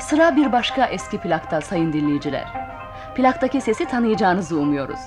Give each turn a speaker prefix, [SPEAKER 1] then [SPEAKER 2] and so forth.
[SPEAKER 1] Sıra bir başka eski plakta sayın dinleyiciler. Plaktaki sesi tanıyacağınızı umuyoruz.